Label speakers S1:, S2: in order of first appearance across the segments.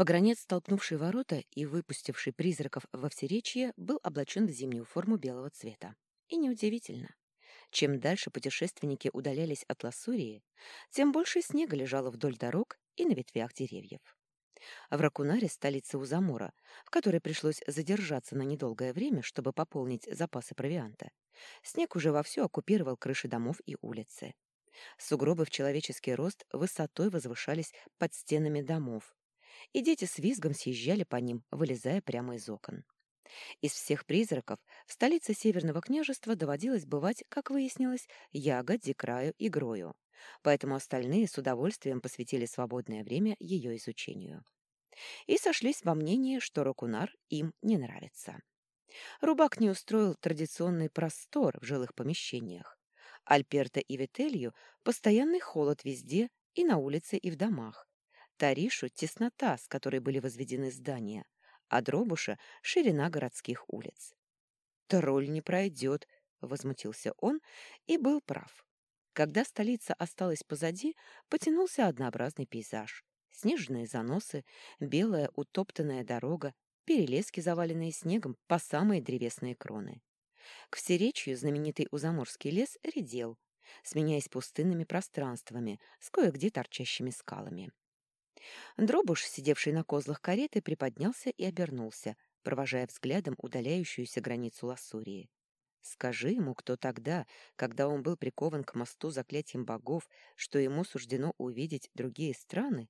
S1: Погранец, столкнувший ворота и выпустивший призраков во всеречье, был облачен в зимнюю форму белого цвета. И неудивительно. Чем дальше путешественники удалялись от Лассурии, тем больше снега лежало вдоль дорог и на ветвях деревьев. В Ракунаре, столице Узамора, в которой пришлось задержаться на недолгое время, чтобы пополнить запасы провианта, снег уже вовсю оккупировал крыши домов и улицы. Сугробы в человеческий рост высотой возвышались под стенами домов, и дети с визгом съезжали по ним, вылезая прямо из окон. Из всех призраков в столице Северного княжества доводилось бывать, как выяснилось, Яго, Дикраю и Грою, поэтому остальные с удовольствием посвятили свободное время ее изучению. И сошлись во мнении, что Рокунар им не нравится. Рубак не устроил традиционный простор в жилых помещениях. Альперта и Вителью постоянный холод везде, и на улице, и в домах, Таришу — теснота, с которой были возведены здания, а Дробуша — ширина городских улиц. «Тролль не пройдет», — возмутился он и был прав. Когда столица осталась позади, потянулся однообразный пейзаж. Снежные заносы, белая утоптанная дорога, перелески, заваленные снегом по самые древесные кроны. К всеречью знаменитый Узаморский лес редел, сменяясь пустынными пространствами с кое-где торчащими скалами. Дробуш, сидевший на козлах кареты, приподнялся и обернулся, провожая взглядом удаляющуюся границу Лассурии. Скажи ему, кто тогда, когда он был прикован к мосту заклятием богов, что ему суждено увидеть другие страны,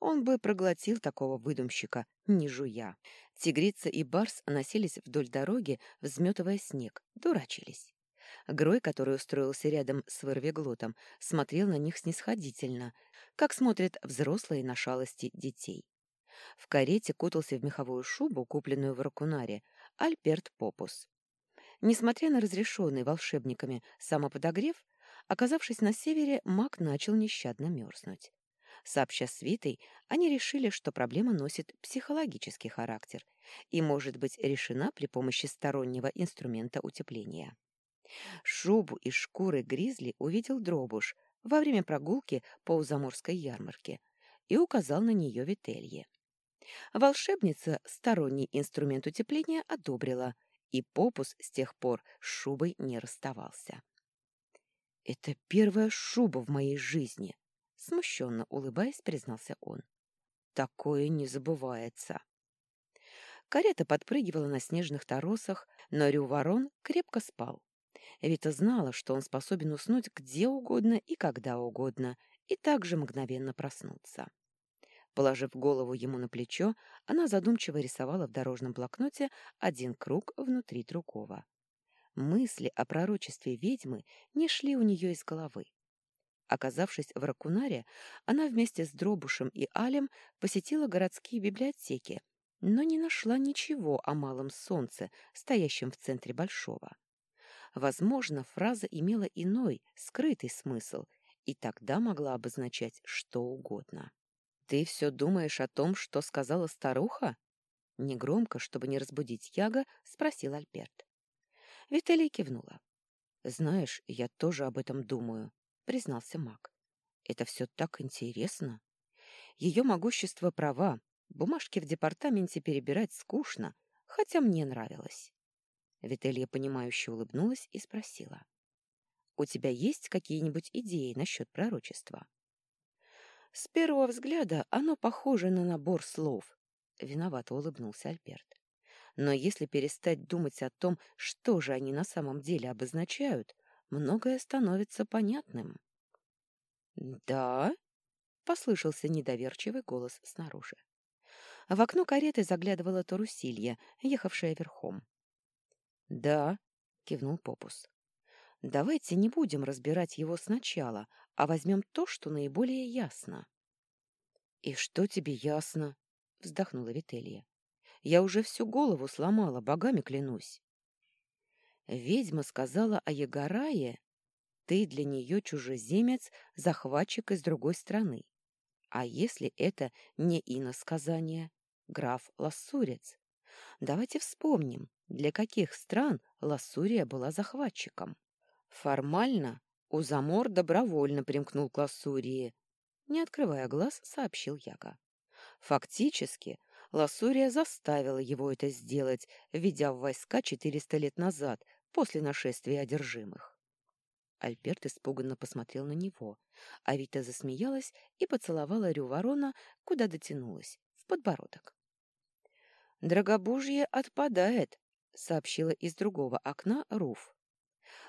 S1: он бы проглотил такого выдумщика, не жуя. Тигрица и барс носились вдоль дороги, взметывая снег, дурачились. Грой, который устроился рядом с вырвиглотом, смотрел на них снисходительно, как смотрят взрослые на шалости детей. В карете кутался в меховую шубу, купленную в Ракунаре, Альберт Попус. Несмотря на разрешенный волшебниками самоподогрев, оказавшись на севере, маг начал нещадно мерзнуть. Сообща с Витой, они решили, что проблема носит психологический характер и может быть решена при помощи стороннего инструмента утепления. Шубу из шкуры гризли увидел Дробуш во время прогулки по Узаморской ярмарке и указал на нее Вителье. Волшебница сторонний инструмент утепления одобрила, и Попус с тех пор с шубой не расставался. «Это первая шуба в моей жизни», — смущенно улыбаясь, признался он. «Такое не забывается». Карета подпрыгивала на снежных торосах, но Рюворон крепко спал. Вита знала, что он способен уснуть где угодно и когда угодно, и также мгновенно проснуться. Положив голову ему на плечо, она задумчиво рисовала в дорожном блокноте один круг внутри другого. Мысли о пророчестве ведьмы не шли у нее из головы. Оказавшись в Ракунаре, она вместе с Дробушем и Алем посетила городские библиотеки, но не нашла ничего о малом солнце, стоящем в центре Большого. Возможно, фраза имела иной, скрытый смысл, и тогда могла обозначать что угодно. «Ты все думаешь о том, что сказала старуха?» Негромко, чтобы не разбудить Яга, спросил Альберт. Виталий кивнула. «Знаешь, я тоже об этом думаю», — признался маг. «Это все так интересно. Ее могущество права. Бумажки в департаменте перебирать скучно, хотя мне нравилось». Вителья, понимающе улыбнулась и спросила. «У тебя есть какие-нибудь идеи насчет пророчества?» «С первого взгляда оно похоже на набор слов», — виновато улыбнулся Альберт. «Но если перестать думать о том, что же они на самом деле обозначают, многое становится понятным». «Да?» — послышался недоверчивый голос снаружи. В окно кареты заглядывала Тарусилья, ехавшая верхом. «Да», — кивнул Попус. «Давайте не будем разбирать его сначала, а возьмем то, что наиболее ясно». «И что тебе ясно?» — вздохнула Вителья. «Я уже всю голову сломала, богами клянусь». Ведьма сказала о Ягорае, «Ты для нее чужеземец, захватчик из другой страны. А если это не иносказание, граф Лассурец? Давайте вспомним, для каких стран Лассурия была захватчиком. Формально Узамор добровольно примкнул к Лассурии. Не открывая глаз, сообщил Яга. Фактически, Лассурия заставила его это сделать, введя в войска 400 лет назад, после нашествия одержимых. Альберт испуганно посмотрел на него, а Вита засмеялась и поцеловала Рю ворона, куда дотянулась, в подбородок. «Драгобужье отпадает», — сообщила из другого окна Руф.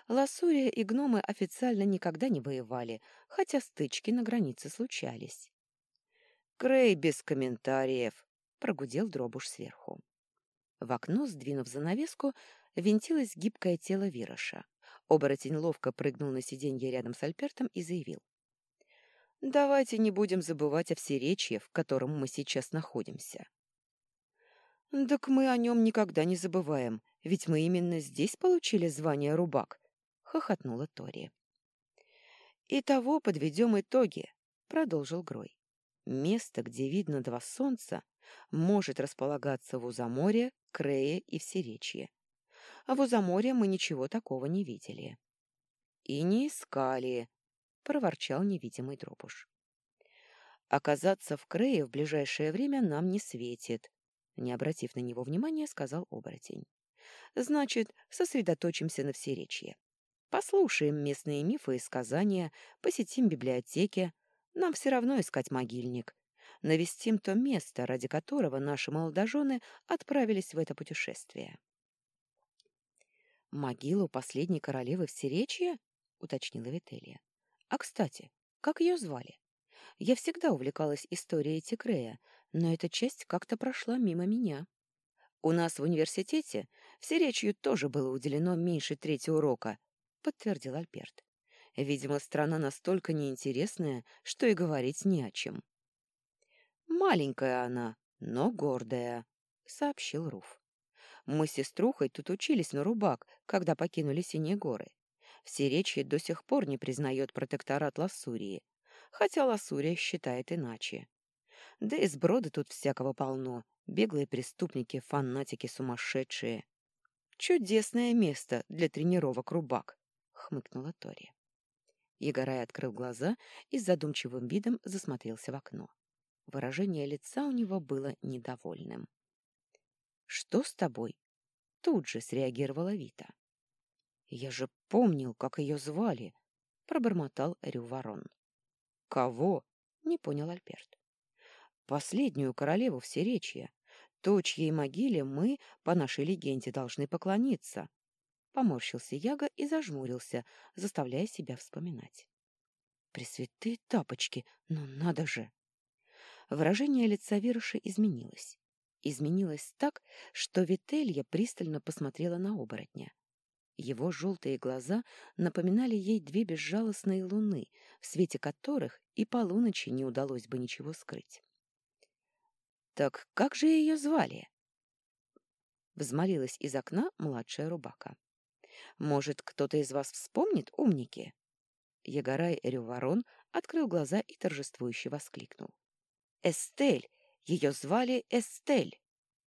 S1: Лассурия и гномы официально никогда не воевали, хотя стычки на границе случались. «Крей без комментариев», — прогудел дробуш сверху. В окно, сдвинув занавеску, винтилось гибкое тело Вироша. Оборотень ловко прыгнул на сиденье рядом с Альпертом и заявил. «Давайте не будем забывать о всеречье, в котором мы сейчас находимся». «Так мы о нем никогда не забываем, ведь мы именно здесь получили звание рубак», — хохотнула Тори. «Итого подведем итоги», — продолжил Грой. «Место, где видно два солнца, может располагаться в Узаморе, Крее и Всеречье а в Узаморе мы ничего такого не видели. — И не искали, — проворчал невидимый дробуш. — Оказаться в Крее в ближайшее время нам не светит, — не обратив на него внимания, сказал оборотень. — Значит, сосредоточимся на всеречье. Послушаем местные мифы и сказания, посетим библиотеки. Нам все равно искать могильник. Навестим то место, ради которого наши молодожены отправились в это путешествие. «Могилу последней королевы в Серечье?» — уточнила Вителья. «А, кстати, как ее звали? Я всегда увлекалась историей Тикрея, но эта часть как-то прошла мимо меня. У нас в университете в Серечью тоже было уделено меньше трети урока», — подтвердил Альберт. «Видимо, страна настолько неинтересная, что и говорить не о чем». «Маленькая она, но гордая», — сообщил Руф. Мы с сеструхой тут учились на рубак, когда покинули Синие горы. Всеречье до сих пор не признает протекторат Лассурии, хотя Лассурия считает иначе. Да и сброды тут всякого полно, беглые преступники, фанатики сумасшедшие. Чудесное место для тренировок рубак, хмыкнула Тори. Егорай открыл глаза и с задумчивым видом засмотрелся в окно. Выражение лица у него было недовольным. «Что с тобой?» Тут же среагировала Вита. «Я же помнил, как ее звали», — пробормотал Рю Ворон. «Кого?» — не понял Альберт. «Последнюю королеву всеречья, то, чьей могиле мы, по нашей легенде, должны поклониться». Поморщился Яга и зажмурился, заставляя себя вспоминать. «Пресвятые тапочки, ну надо же!» Выражение лица Вируши изменилось изменилась так, что Вителья пристально посмотрела на оборотня. Его желтые глаза напоминали ей две безжалостные луны, в свете которых и полуночи не удалось бы ничего скрыть. «Так как же ее звали?» Взмолилась из окна младшая рубака. «Может, кто-то из вас вспомнит, умники?» Егорай Рюворон открыл глаза и торжествующе воскликнул. «Эстель! Ее звали Эстель.